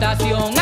habitación